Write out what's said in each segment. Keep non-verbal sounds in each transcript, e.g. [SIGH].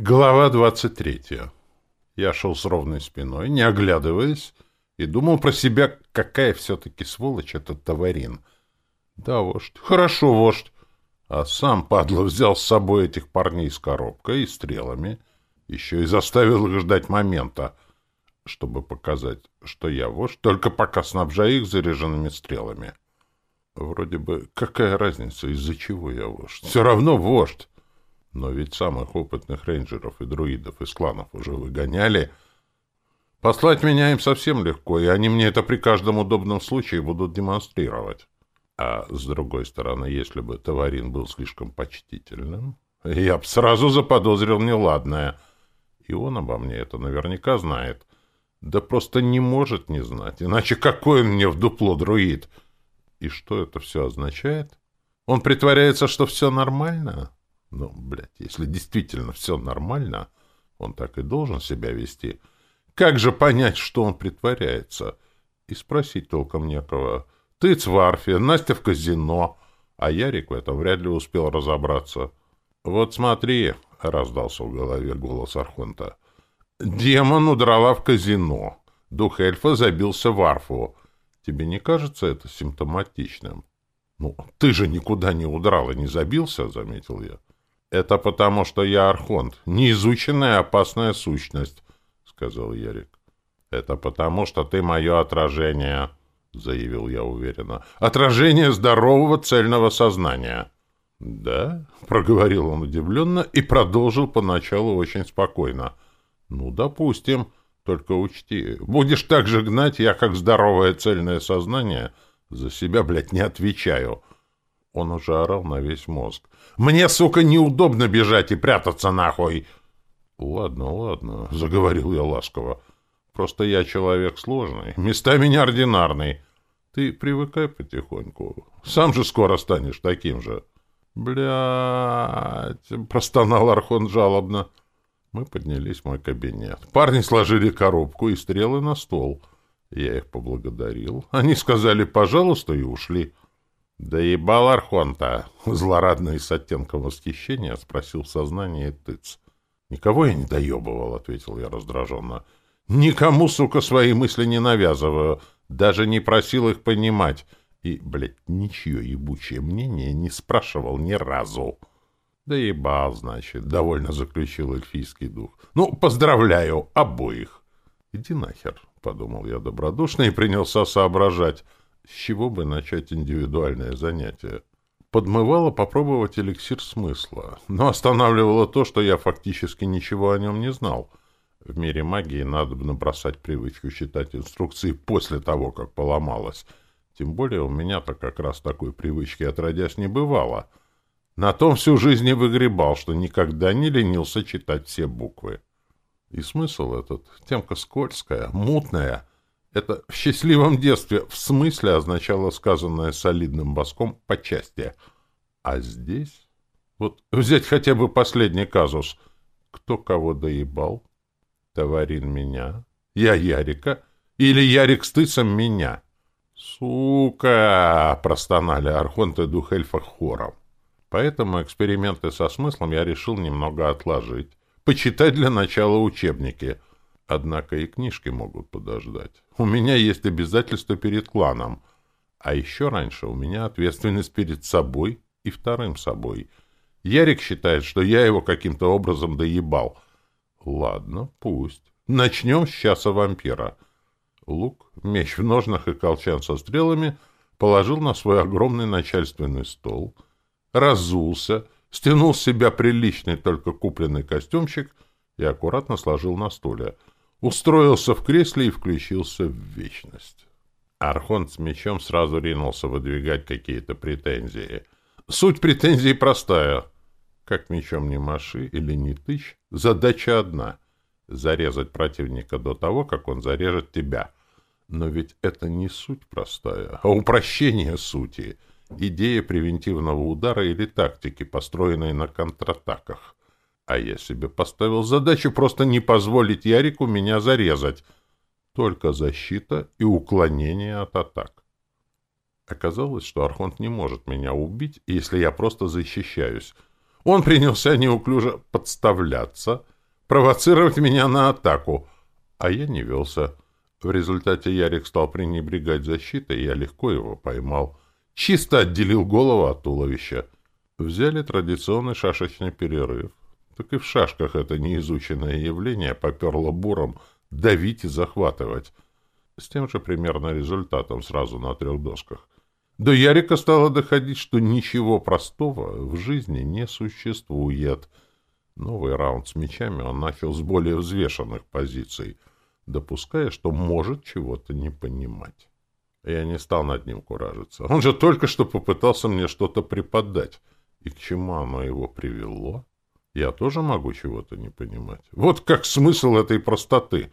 Глава 23. Я шел с ровной спиной, не оглядываясь, и думал про себя, какая все-таки сволочь этот товарин. Да, вождь. Хорошо, вождь. А сам падла взял с собой этих парней с коробкой и стрелами, еще и заставил их ждать момента, чтобы показать, что я вождь, только пока снабжаю их заряженными стрелами. Вроде бы, какая разница, из-за чего я вождь? Все равно вождь. Но ведь самых опытных рейнджеров и друидов из кланов уже выгоняли. Послать меня им совсем легко, и они мне это при каждом удобном случае будут демонстрировать. А с другой стороны, если бы товарин был слишком почтительным, я бы сразу заподозрил неладное. И он обо мне это наверняка знает. Да просто не может не знать, иначе какой он мне в дупло друид? И что это все означает? Он притворяется, что все нормально?» Ну, блядь, если действительно все нормально, он так и должен себя вести. Как же понять, что он притворяется? И спросить толком некого. Ты цварфи, Настя в казино. А Ярик в этом вряд ли успел разобраться. Вот смотри, — раздался в голове голос Архонта. Демон удрала в казино. Дух эльфа забился в арфу. Тебе не кажется это симптоматичным? — Ну, ты же никуда не удрал и не забился, — заметил я. «Это потому, что я Архонт. Неизученная опасная сущность», — сказал Ярик. «Это потому, что ты мое отражение», — заявил я уверенно. «Отражение здорового цельного сознания». «Да?» — проговорил он удивленно и продолжил поначалу очень спокойно. «Ну, допустим. Только учти, будешь так же гнать, я как здоровое цельное сознание за себя, блядь, не отвечаю». Он уже орал на весь мозг. Мне, сука, неудобно бежать и прятаться нахуй. Ладно, ладно, [LAUGHS] заговорил я ласково. Просто я человек сложный, местами неординарный. Ты привыкай потихоньку. Сам же скоро станешь таким же. Блядь, [LAUGHS] простонал Архон жалобно. Мы поднялись в мой кабинет. Парни сложили коробку и стрелы на стол. Я их поблагодарил. Они сказали «пожалуйста» и ушли. «Да ебал Архонта!» — злорадный с оттенком восхищения спросил в сознании тыц. «Никого я не доебывал», — ответил я раздраженно. «Никому, сука, свои мысли не навязываю, даже не просил их понимать. И, блядь, ничье ебучее мнение не спрашивал ни разу». «Да ебал, значит», — довольно заключил эльфийский дух. «Ну, поздравляю обоих!» «Иди нахер», — подумал я добродушно и принялся соображать — с чего бы начать индивидуальное занятие. Подмывало попробовать эликсир смысла, но останавливало то, что я фактически ничего о нем не знал. В мире магии надо бы набросать привычку читать инструкции после того, как поломалось. Тем более у меня-то как раз такой привычки отродясь не бывало. На том всю жизнь и выгребал, что никогда не ленился читать все буквы. И смысл этот, темка скользкая, мутная — это в счастливом детстве, в смысле а означало сказанное солидным баском «почастие». А здесь... Вот взять хотя бы последний казус. Кто кого доебал? Товарин меня. Я Ярика. Или Ярик с тыцем меня. Сука! Простонали архонты дух эльфа хором. Поэтому эксперименты со смыслом я решил немного отложить. Почитать для начала учебники — Однако и книжки могут подождать. У меня есть обязательства перед кланом. А еще раньше у меня ответственность перед собой и вторым собой. Ярик считает, что я его каким-то образом доебал. Ладно, пусть. Начнем с часа вампира. Лук, меч в ножнах и колчан со стрелами положил на свой огромный начальственный стол, разулся, стянул с себя приличный только купленный костюмчик и аккуратно сложил на стуле — Устроился в кресле и включился в вечность. Архонт с мечом сразу ринулся выдвигать какие-то претензии. Суть претензий простая. Как мечом не маши или не тыч, задача одна — зарезать противника до того, как он зарежет тебя. Но ведь это не суть простая, а упрощение сути, идея превентивного удара или тактики, построенной на контратаках. А я себе поставил задачу просто не позволить Ярику меня зарезать. Только защита и уклонение от атак. Оказалось, что Архонт не может меня убить, если я просто защищаюсь. Он принялся неуклюже подставляться, провоцировать меня на атаку, а я не велся. В результате Ярик стал пренебрегать защитой, и я легко его поймал. Чисто отделил голову от туловища. Взяли традиционный шашечный перерыв так и в шашках это неизученное явление поперло буром давить и захватывать. С тем же примерно результатом сразу на трех досках. До Ярика стало доходить, что ничего простого в жизни не существует. Новый раунд с мечами он начал с более взвешенных позиций, допуская, что может чего-то не понимать. Я не стал над ним куражиться. Он же только что попытался мне что-то преподать. И к чему оно его привело? Я тоже могу чего-то не понимать. Вот как смысл этой простоты?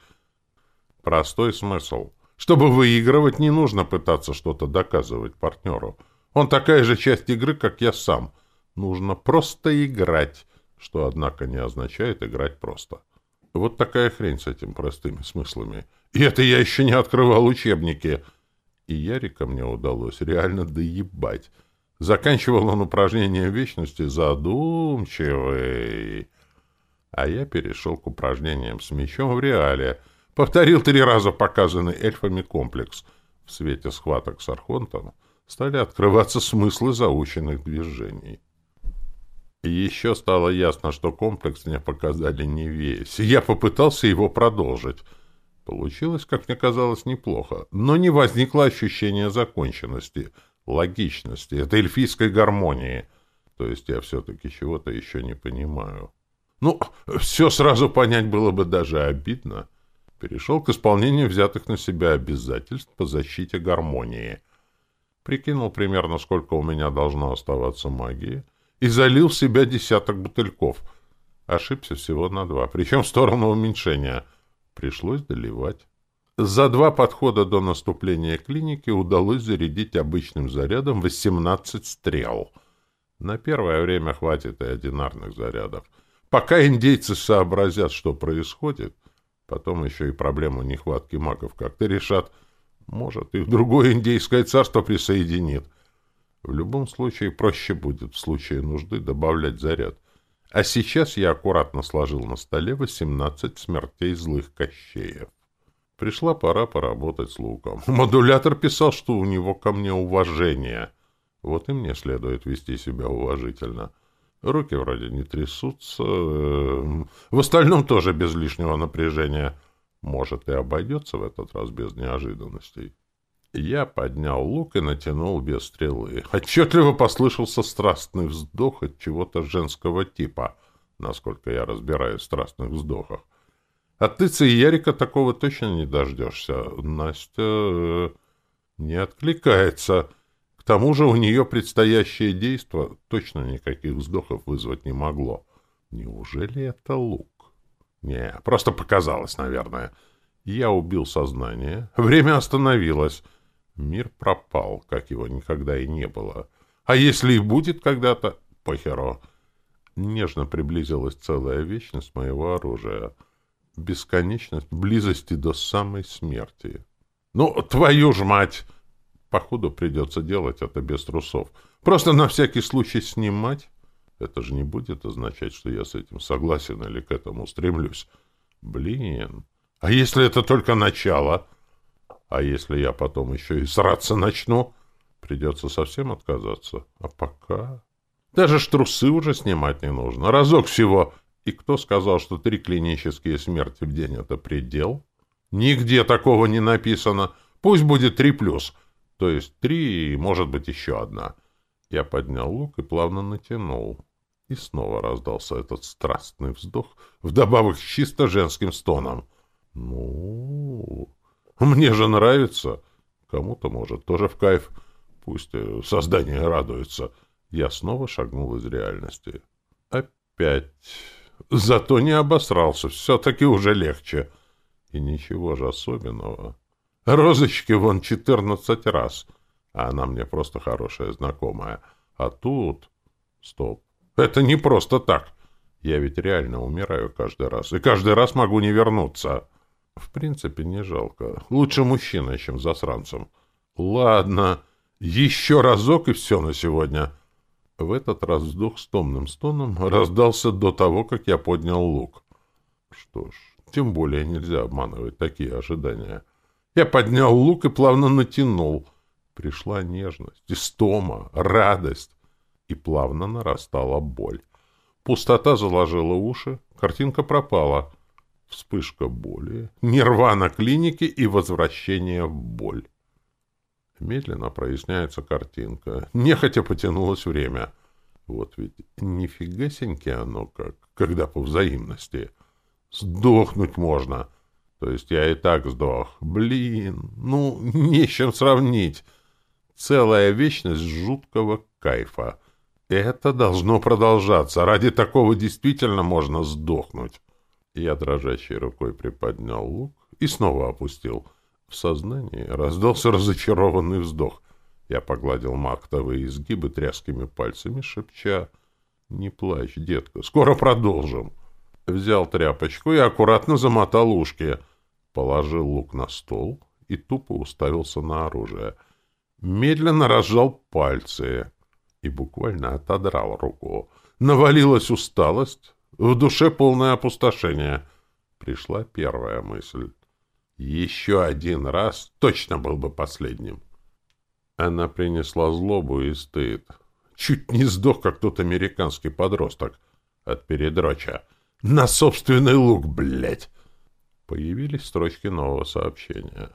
Простой смысл. Чтобы выигрывать, не нужно пытаться что-то доказывать партнеру. Он такая же часть игры, как я сам. Нужно просто играть, что, однако, не означает играть просто. Вот такая хрень с этим простыми смыслами. И это я еще не открывал учебники. И Ярика мне удалось реально доебать. Заканчивал он упражнение вечности задумчивый. А я перешел к упражнениям с мечом в реале. Повторил три раза показанный эльфами комплекс. В свете схваток с Архонтом стали открываться смыслы заученных движений. Еще стало ясно, что комплекс мне показали не весь. Я попытался его продолжить. Получилось, как мне казалось, неплохо, но не возникло ощущения законченности — логичности, это эльфийской гармонии. То есть я все-таки чего-то еще не понимаю. Ну, все сразу понять было бы даже обидно. Перешел к исполнению взятых на себя обязательств по защите гармонии. Прикинул примерно, сколько у меня должно оставаться магии, и залил в себя десяток бутыльков. Ошибся всего на два, причем в сторону уменьшения. Пришлось доливать. За два подхода до наступления клиники удалось зарядить обычным зарядом 18 стрел. На первое время хватит и одинарных зарядов. Пока индейцы сообразят, что происходит, потом еще и проблему нехватки магов как-то решат. Может, их другое индейское царство присоединит. В любом случае проще будет в случае нужды добавлять заряд. А сейчас я аккуратно сложил на столе 18 смертей злых кощеев. Пришла пора поработать с луком. [LAUGHS] Модулятор писал, что у него ко мне уважение. Вот и мне следует вести себя уважительно. Руки вроде не трясутся. Эм, в остальном тоже без лишнего напряжения. Может, и обойдется в этот раз без неожиданностей. Я поднял лук и натянул без стрелы. [LAUGHS] Отчетливо послышался страстный вздох от чего-то женского типа, насколько я разбираюсь в страстных вздохах. Отыца и Ярика такого точно не дождешься. Настя э, не откликается. К тому же у нее предстоящее действо точно никаких вздохов вызвать не могло. Неужели это лук? Не, просто показалось, наверное. Я убил сознание. Время остановилось. Мир пропал, как его никогда и не было. А если и будет когда-то... Похеро. Нежно приблизилась целая вечность моего оружия — бесконечность, близости до самой смерти. Ну, твою ж мать! Походу придется делать это без трусов. Просто на всякий случай снимать. Это же не будет означать, что я с этим согласен или к этому стремлюсь. Блин, а если это только начало? А если я потом еще и сраться начну? Придется совсем отказаться. А пока... Даже ж трусы уже снимать не нужно. Разок всего и кто сказал, что три клинические смерти в день — это предел? Нигде такого не написано. Пусть будет три плюс, то есть три и, может быть, еще одна. Я поднял лук и плавно натянул. И снова раздался этот страстный вздох, вдобавок с чисто женским стоном. «Ну, мне же нравится. Кому-то, может, тоже в кайф. Пусть э, создание радуется». Я снова шагнул из реальности. «Опять...» Зато не обосрался, все-таки уже легче. И ничего же особенного. Розочки вон четырнадцать раз, а она мне просто хорошая знакомая. А тут... Стоп. Это не просто так. Я ведь реально умираю каждый раз, и каждый раз могу не вернуться. В принципе, не жалко. Лучше мужчина, чем засранцем. Ладно, еще разок и все на сегодня. В этот раз вздох с томным стоном раздался до того, как я поднял лук. Что ж, тем более нельзя обманывать такие ожидания. Я поднял лук и плавно натянул. Пришла нежность, истома, радость. И плавно нарастала боль. Пустота заложила уши, картинка пропала. Вспышка боли, нирвана клиники и возвращение в боль. Медленно проясняется картинка. Нехотя потянулось время. Вот ведь нифигасеньки оно как, когда по взаимности. Сдохнуть можно. То есть я и так сдох. Блин, ну, не с чем сравнить. Целая вечность жуткого кайфа. Это должно продолжаться. Ради такого действительно можно сдохнуть. Я дрожащей рукой приподнял лук и снова опустил — в сознании раздался разочарованный вздох. Я погладил мактовые изгибы тряскими пальцами, шепча «Не плачь, детка, скоро продолжим». Взял тряпочку и аккуратно замотал ушки. Положил лук на стол и тупо уставился на оружие. Медленно разжал пальцы и буквально отодрал руку. Навалилась усталость, в душе полное опустошение. Пришла первая мысль. Еще один раз точно был бы последним. Она принесла злобу и стыд. Чуть не сдох, как тот американский подросток от передроча. На собственный лук, блядь! Появились строчки нового сообщения.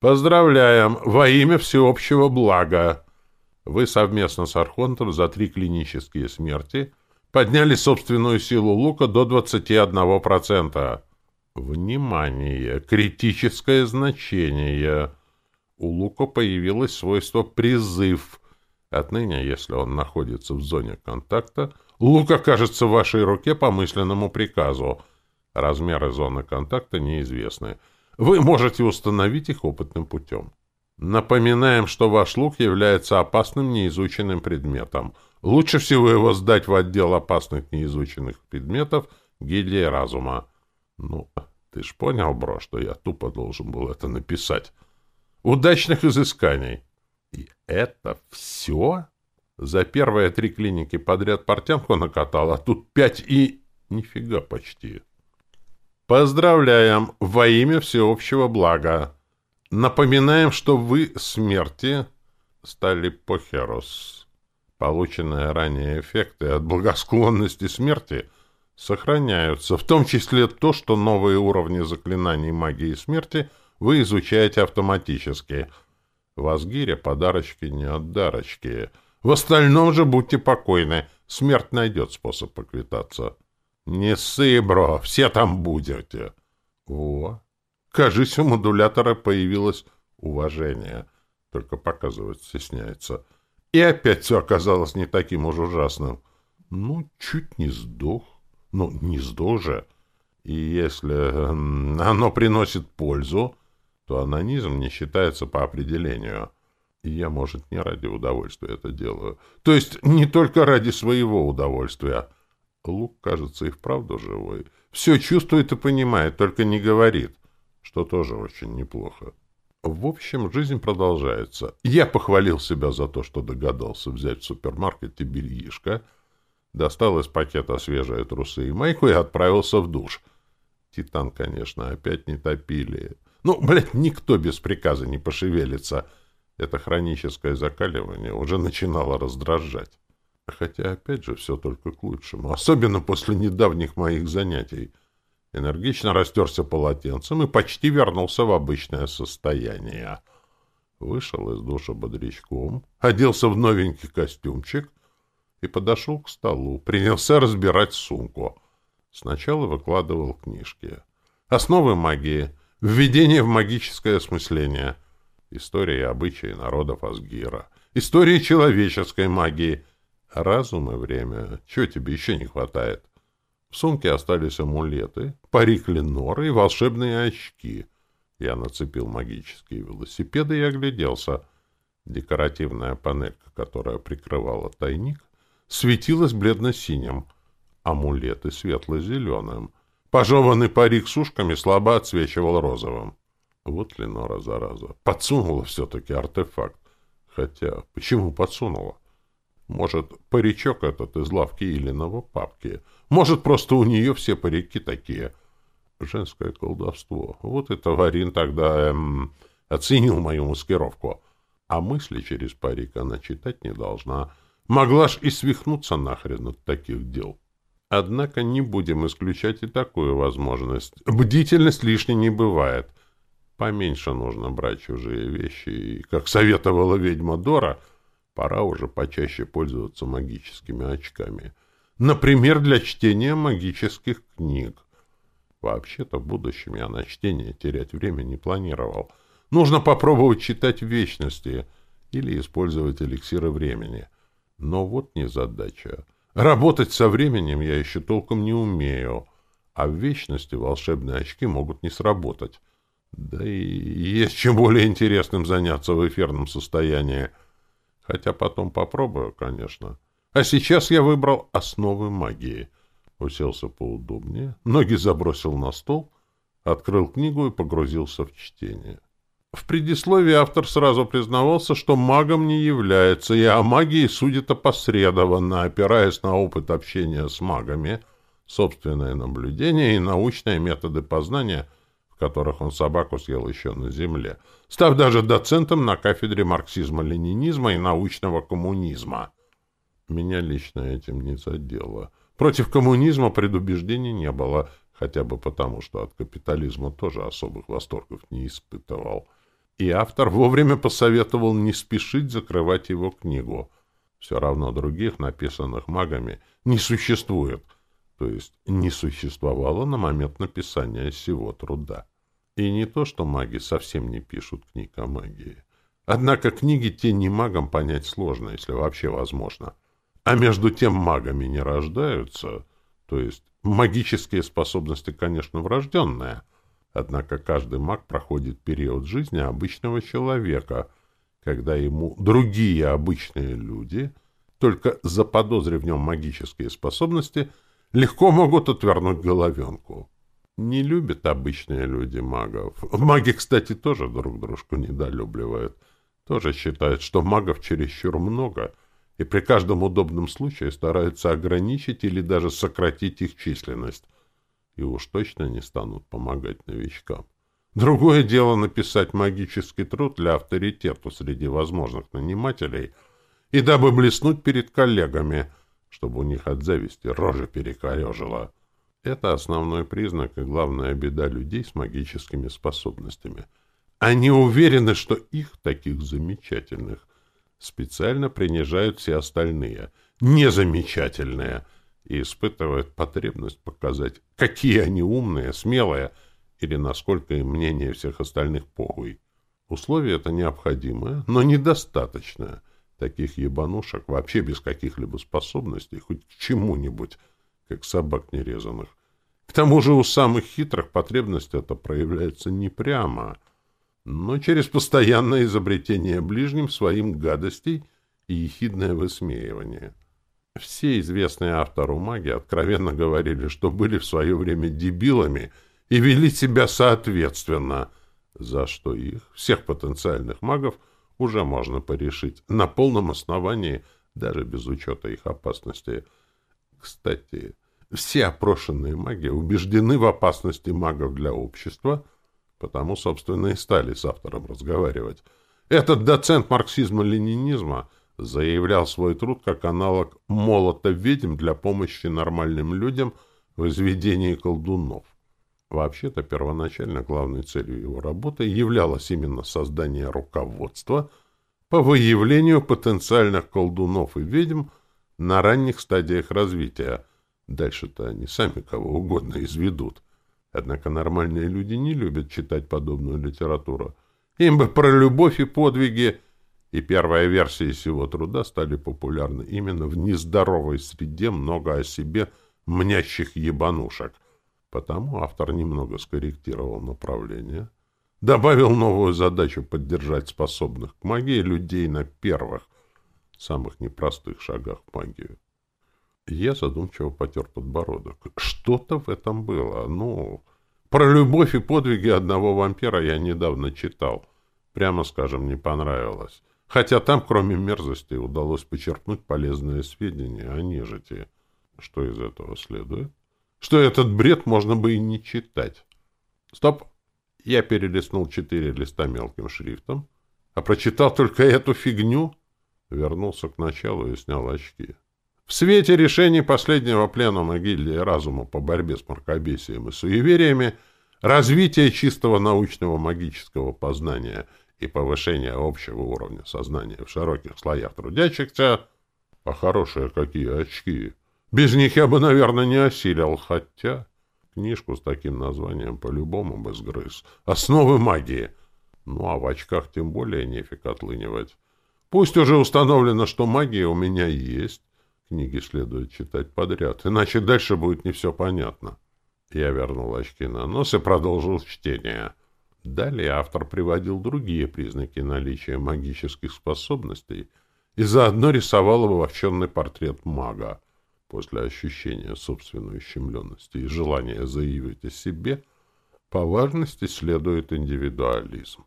Поздравляем! Во имя всеобщего блага! Вы совместно с Архонтом за три клинические смерти подняли собственную силу лука до 21%. Внимание! Критическое значение! У Лука появилось свойство «призыв». Отныне, если он находится в зоне контакта, лук окажется в вашей руке по мысленному приказу. Размеры зоны контакта неизвестны. Вы можете установить их опытным путем. Напоминаем, что ваш лук является опасным неизученным предметом. Лучше всего его сдать в отдел опасных неизученных предметов гильдии разума. Ну, ты ж понял, бро, что я тупо должен был это написать. Удачных изысканий. И это все? За первые три клиники подряд портянку накатал, а тут пять и... Нифига почти. Поздравляем во имя всеобщего блага. Напоминаем, что вы смерти стали похерос. Полученные ранее эффекты от благосклонности смерти сохраняются, в том числе то, что новые уровни заклинаний магии смерти вы изучаете автоматически. Вазгире подарочки не отдарочки. В остальном же будьте покойны, смерть найдет способ поквитаться. Не ссы, бро, все там будете. Во, кажись, у модулятора появилось уважение. Только показывать стесняется. И опять все оказалось не таким уж ужасным. Ну, чуть не сдох ну, не же. и если эм, оно приносит пользу, то анонизм не считается по определению. И я, может, не ради удовольствия это делаю. То есть не только ради своего удовольствия. Лук, кажется, и вправду живой. Все чувствует и понимает, только не говорит, что тоже очень неплохо. В общем, жизнь продолжается. Я похвалил себя за то, что догадался взять в супермаркете бельишко — достал из пакета свежие трусы и майку и отправился в душ. Титан, конечно, опять не топили. Ну, блядь, никто без приказа не пошевелится. Это хроническое закаливание уже начинало раздражать. Хотя, опять же, все только к лучшему. Особенно после недавних моих занятий. Энергично растерся полотенцем и почти вернулся в обычное состояние. Вышел из душа бодрячком, оделся в новенький костюмчик — и подошел к столу, принялся разбирать сумку. Сначала выкладывал книжки. Основы магии, введение в магическое осмысление, история и обычаи народов Асгира, история человеческой магии, разум и время. Чего тебе еще не хватает? В сумке остались амулеты, парик Леноры и волшебные очки. Я нацепил магические велосипеды и огляделся. Декоративная панелька, которая прикрывала тайник, светилась бледно-синим, амулеты светло-зеленым. Пожеванный парик с ушками слабо отсвечивал розовым. Вот Ленора, зараза, подсунула все-таки артефакт. Хотя, почему подсунула? Может, паричок этот из лавки Илиного папки. Может, просто у нее все парики такие. Женское колдовство. Вот и товарин тогда эм, оценил мою маскировку. А мысли через парик она читать не должна. — Могла ж и свихнуться нахрен от таких дел. Однако не будем исключать и такую возможность. Бдительность лишней не бывает. Поменьше нужно брать чужие вещи, и, как советовала ведьма Дора, пора уже почаще пользоваться магическими очками. Например, для чтения магических книг. Вообще-то в будущем я на чтение терять время не планировал. Нужно попробовать читать в вечности или использовать эликсиры времени — но вот не задача. Работать со временем я еще толком не умею, а в вечности волшебные очки могут не сработать. Да и есть чем более интересным заняться в эфирном состоянии. Хотя потом попробую, конечно. А сейчас я выбрал основы магии. Уселся поудобнее, ноги забросил на стол, открыл книгу и погрузился в чтение в предисловии автор сразу признавался, что магом не является, и о магии судит опосредованно, опираясь на опыт общения с магами, собственное наблюдение и научные методы познания, в которых он собаку съел еще на земле, став даже доцентом на кафедре марксизма-ленинизма и научного коммунизма. Меня лично этим не задело. Против коммунизма предубеждений не было, хотя бы потому, что от капитализма тоже особых восторгов не испытывал. И автор вовремя посоветовал не спешить закрывать его книгу. Все равно других, написанных магами, не существует, то есть не существовало на момент написания всего труда. И не то, что маги совсем не пишут книг о магии. Однако книги те не магам понять сложно, если вообще возможно. А между тем магами не рождаются, то есть магические способности, конечно, врожденные – Однако каждый маг проходит период жизни обычного человека, когда ему другие обычные люди, только заподозрив в нем магические способности, легко могут отвернуть головенку. Не любят обычные люди магов. Маги, кстати, тоже друг дружку недолюбливают. Тоже считают, что магов чересчур много, и при каждом удобном случае стараются ограничить или даже сократить их численность и уж точно не станут помогать новичкам. Другое дело написать магический труд для авторитета среди возможных нанимателей и дабы блеснуть перед коллегами, чтобы у них от зависти рожа перекорежила. Это основной признак и главная беда людей с магическими способностями. Они уверены, что их, таких замечательных, специально принижают все остальные, незамечательные – и испытывают потребность показать, какие они умные, смелые, или насколько им мнение всех остальных похуй. Условие это необходимое, но недостаточное. Таких ебанушек вообще без каких-либо способностей хоть к чему-нибудь, как собак нерезанных. К тому же у самых хитрых потребность эта проявляется не прямо, но через постоянное изобретение ближним своим гадостей и ехидное высмеивание. Все известные автору маги откровенно говорили, что были в свое время дебилами и вели себя соответственно, за что их, всех потенциальных магов, уже можно порешить на полном основании, даже без учета их опасности. Кстати, все опрошенные маги убеждены в опасности магов для общества, потому, собственно, и стали с автором разговаривать. Этот доцент марксизма-ленинизма — заявлял свой труд как аналог молота ведьм для помощи нормальным людям в изведении колдунов. Вообще-то первоначально главной целью его работы являлось именно создание руководства по выявлению потенциальных колдунов и ведьм на ранних стадиях развития. Дальше-то они сами кого угодно изведут. Однако нормальные люди не любят читать подобную литературу. Им бы про любовь и подвиги – и первая версия сего труда стали популярны именно в нездоровой среде много о себе мнящих ебанушек. Потому автор немного скорректировал направление, добавил новую задачу поддержать способных к магии людей на первых, самых непростых шагах в магию. Я задумчиво потер подбородок. Что-то в этом было. Ну, про любовь и подвиги одного вампира я недавно читал. Прямо скажем, не понравилось. Хотя там, кроме мерзостей, удалось почерпнуть полезные сведения о нежити. Что из этого следует? Что этот бред можно бы и не читать. Стоп! Я перелистнул четыре листа мелким шрифтом, а прочитал только эту фигню, вернулся к началу и снял очки. В свете решений последнего пленума гильдии разума по борьбе с мракобесием и суевериями развитие чистого научного магического познания — и повышение общего уровня сознания в широких слоях трудящихся, а хорошие какие очки. Без них я бы, наверное, не осилил, хотя книжку с таким названием по-любому бы сгрыз. Основы магии. Ну, а в очках тем более нефиг отлынивать. Пусть уже установлено, что магия у меня есть. Книги следует читать подряд, иначе дальше будет не все понятно. Я вернул очки на нос и продолжил чтение. — Далее автор приводил другие признаки наличия магических способностей и заодно рисовал обобщенный портрет мага. После ощущения собственной ущемленности и желания заявить о себе, по важности следует индивидуализм.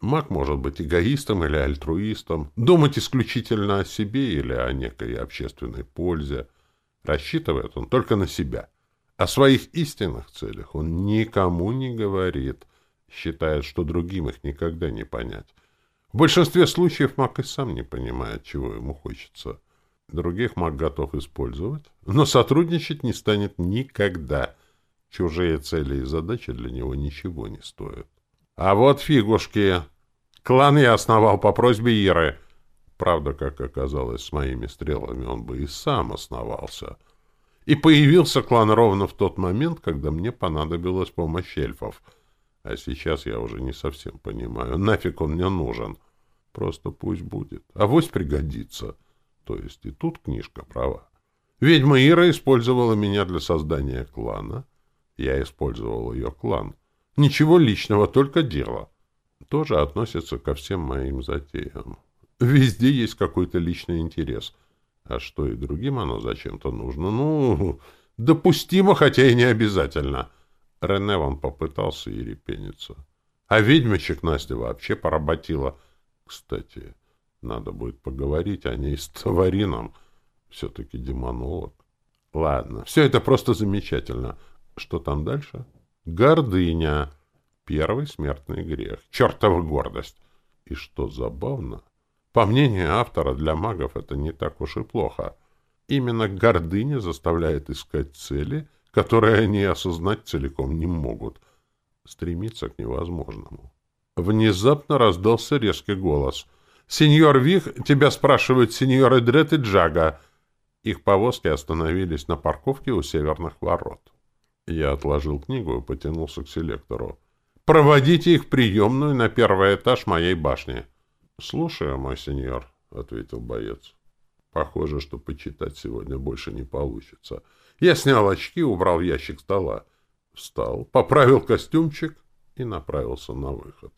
Маг может быть эгоистом или альтруистом, думать исключительно о себе или о некой общественной пользе. Рассчитывает он только на себя. О своих истинных целях он никому не говорит – считает, что другим их никогда не понять. В большинстве случаев маг и сам не понимает, чего ему хочется. Других маг готов использовать, но сотрудничать не станет никогда. Чужие цели и задачи для него ничего не стоят. А вот фигушки. Клан я основал по просьбе Иры. Правда, как оказалось, с моими стрелами он бы и сам основался. И появился клан ровно в тот момент, когда мне понадобилась помощь эльфов — а сейчас я уже не совсем понимаю, нафиг он мне нужен. Просто пусть будет. А вось пригодится. То есть и тут книжка права. Ведьма Ира использовала меня для создания клана. Я использовал ее клан. Ничего личного, только дело. Тоже относится ко всем моим затеям. Везде есть какой-то личный интерес. А что и другим оно зачем-то нужно, ну, допустимо, хотя и не обязательно. — Рене, Реневан попытался и репениться. А ведьмочек Настя вообще поработила. Кстати, надо будет поговорить о ней с Товарином. Все-таки демонолог. Ладно, все это просто замечательно. Что там дальше? Гордыня. Первый смертный грех. Чертова гордость. И что забавно, по мнению автора, для магов это не так уж и плохо. Именно гордыня заставляет искать цели — которые они осознать целиком не могут. Стремиться к невозможному. Внезапно раздался резкий голос. «Сеньор Вих, тебя спрашивают сеньоры Дред и Джага». Их повозки остановились на парковке у северных ворот. Я отложил книгу и потянулся к селектору. «Проводите их в приемную на первый этаж моей башни». «Слушаю, мой сеньор», — ответил боец. «Похоже, что почитать сегодня больше не получится». Я снял очки, убрал ящик стола, встал, поправил костюмчик и направился на выход.